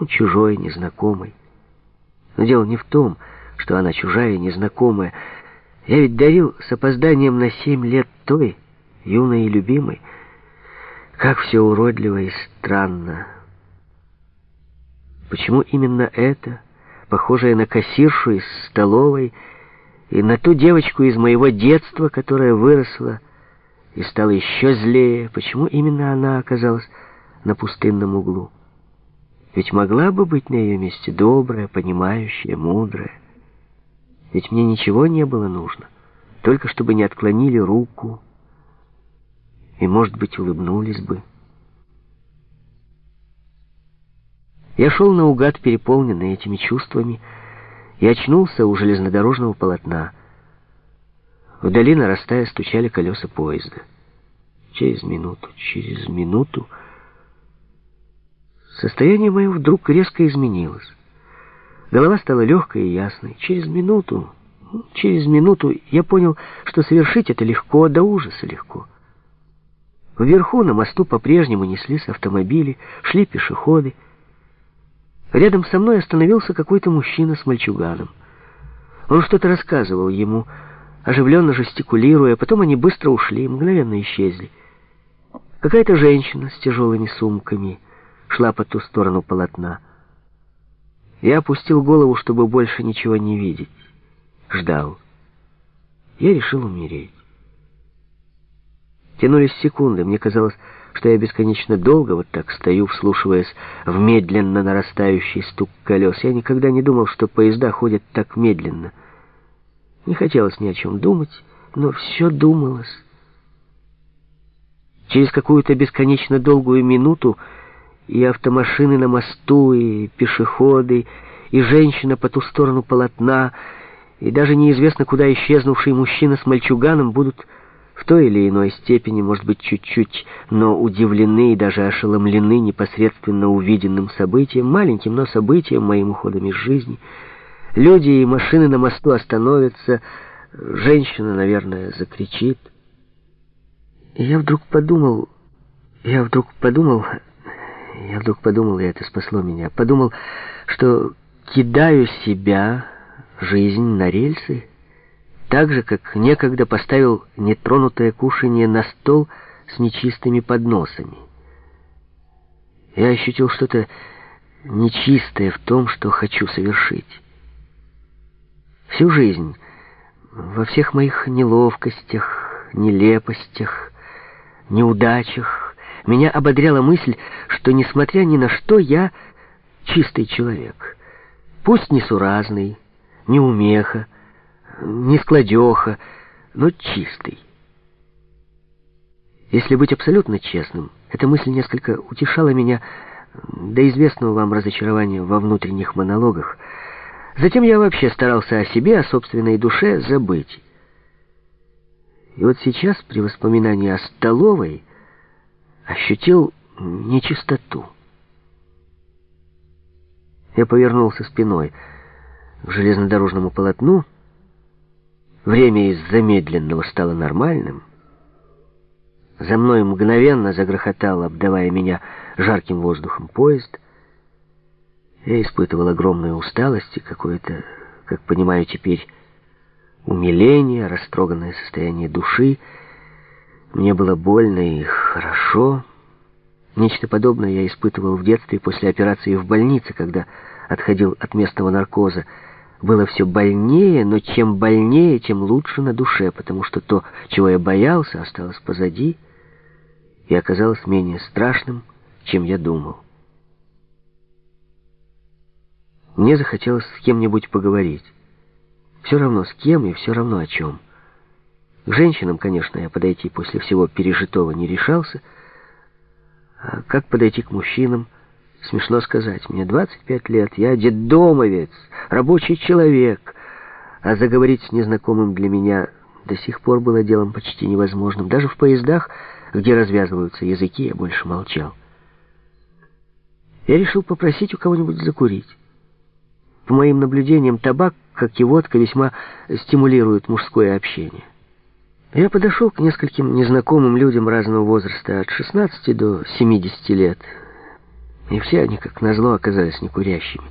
ну, чужой, незнакомой. Но дело не в том, что она чужая и незнакомая. Я ведь дарил с опозданием на семь лет той, юной и любимой. Как все уродливо и странно. Почему именно это, похожее на кассиршу из столовой, и на ту девочку из моего детства, которая выросла и стала еще злее, почему именно она оказалась на пустынном углу? Ведь могла бы быть на ее месте добрая, понимающая, мудрая. Ведь мне ничего не было нужно, только чтобы не отклонили руку и, может быть, улыбнулись бы. Я шел наугад, переполненный этими чувствами, и очнулся у железнодорожного полотна. Вдали, нарастая, стучали колеса поезда. Через минуту, через минуту состояние мое вдруг резко изменилось. Голова стала легкой и ясной. Через минуту, через минуту я понял, что совершить это легко, до ужаса легко. Вверху на мосту по-прежнему неслись автомобили, шли пешеходы. Рядом со мной остановился какой-то мужчина с мальчуганом. Он что-то рассказывал ему, оживленно жестикулируя, потом они быстро ушли, мгновенно исчезли. Какая-то женщина с тяжелыми сумками шла по ту сторону полотна. Я опустил голову, чтобы больше ничего не видеть. Ждал. Я решил умереть. Тянулись секунды, мне казалось что я бесконечно долго вот так стою, вслушиваясь в медленно нарастающий стук колес. Я никогда не думал, что поезда ходят так медленно. Не хотелось ни о чем думать, но все думалось. Через какую-то бесконечно долгую минуту и автомашины на мосту, и пешеходы, и женщина по ту сторону полотна, и даже неизвестно, куда исчезнувший мужчина с мальчуганом будут в той или иной степени, может быть, чуть-чуть, но удивлены и даже ошеломлены непосредственно увиденным событием, маленьким, но событием, моим уходом из жизни. Люди и машины на мосту остановятся, женщина, наверное, закричит. И я вдруг подумал, я вдруг подумал, я вдруг подумал, и это спасло меня, подумал, что кидаю себя, жизнь, на рельсы, так же, как некогда поставил нетронутое кушанье на стол с нечистыми подносами. Я ощутил что-то нечистое в том, что хочу совершить. Всю жизнь, во всех моих неловкостях, нелепостях, неудачах, меня ободряла мысль, что, несмотря ни на что, я чистый человек. Пусть несуразный, неумеха, не складеха, но чистый. Если быть абсолютно честным, эта мысль несколько утешала меня до известного вам разочарования во внутренних монологах. Затем я вообще старался о себе, о собственной душе забыть. И вот сейчас, при воспоминании о столовой, ощутил нечистоту. Я повернулся спиной к железнодорожному полотну, Время из замедленного стало нормальным. За мной мгновенно загрохотал, обдавая меня жарким воздухом поезд. Я испытывал огромную усталость и какое-то, как понимаю теперь, умиление, растроганное состояние души. Мне было больно и хорошо. Нечто подобное я испытывал в детстве после операции в больнице, когда отходил от местного наркоза было все больнее, но чем больнее, тем лучше на душе, потому что то, чего я боялся, осталось позади и оказалось менее страшным, чем я думал. Мне захотелось с кем-нибудь поговорить. Все равно с кем и все равно о чем. К женщинам, конечно, я подойти после всего пережитого не решался. А как подойти к мужчинам? Смешно сказать, мне 25 лет, я детдомовец, рабочий человек, а заговорить с незнакомым для меня до сих пор было делом почти невозможным. Даже в поездах, где развязываются языки, я больше молчал. Я решил попросить у кого-нибудь закурить. По моим наблюдениям, табак, как и водка, весьма стимулирует мужское общение. Я подошел к нескольким незнакомым людям разного возраста, от 16 до 70 лет, И все они, как назло, оказались некурящими.